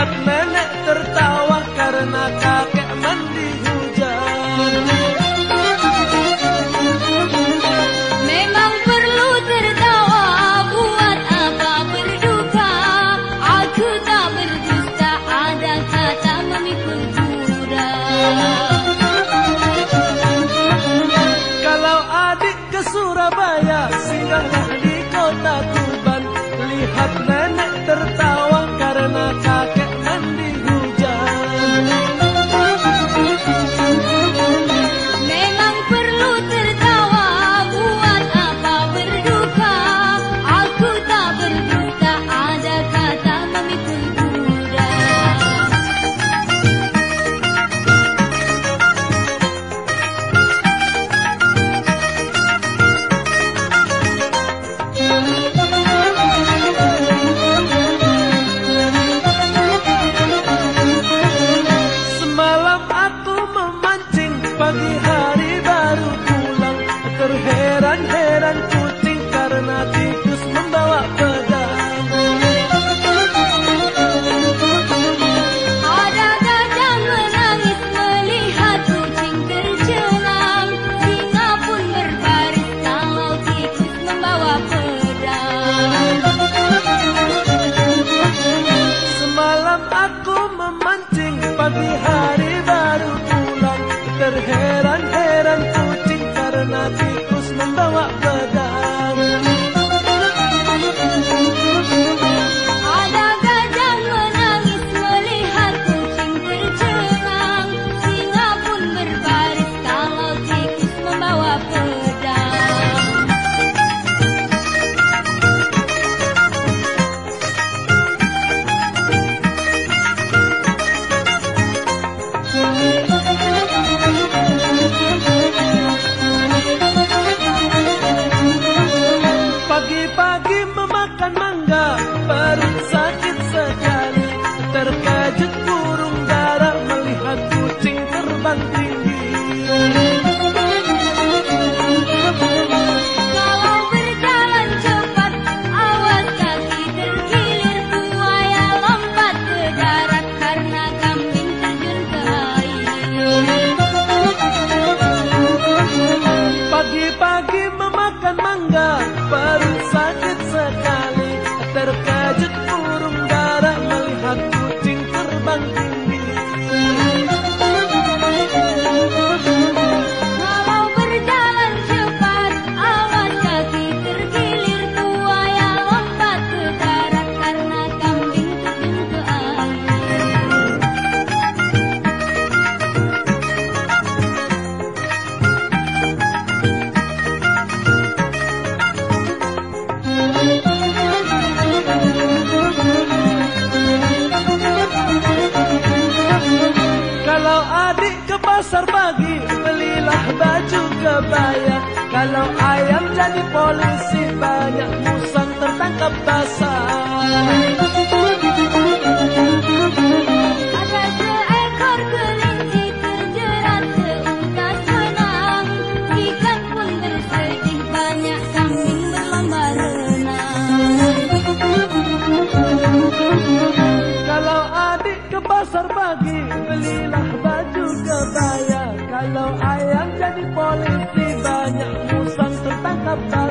Ahmed Thank you. Wujud burung darah melihat kucing terbang jadi polisi banyak musang tertangkap basah. Belilah baju kebaya. Kalau ayam jadi polisi banyak up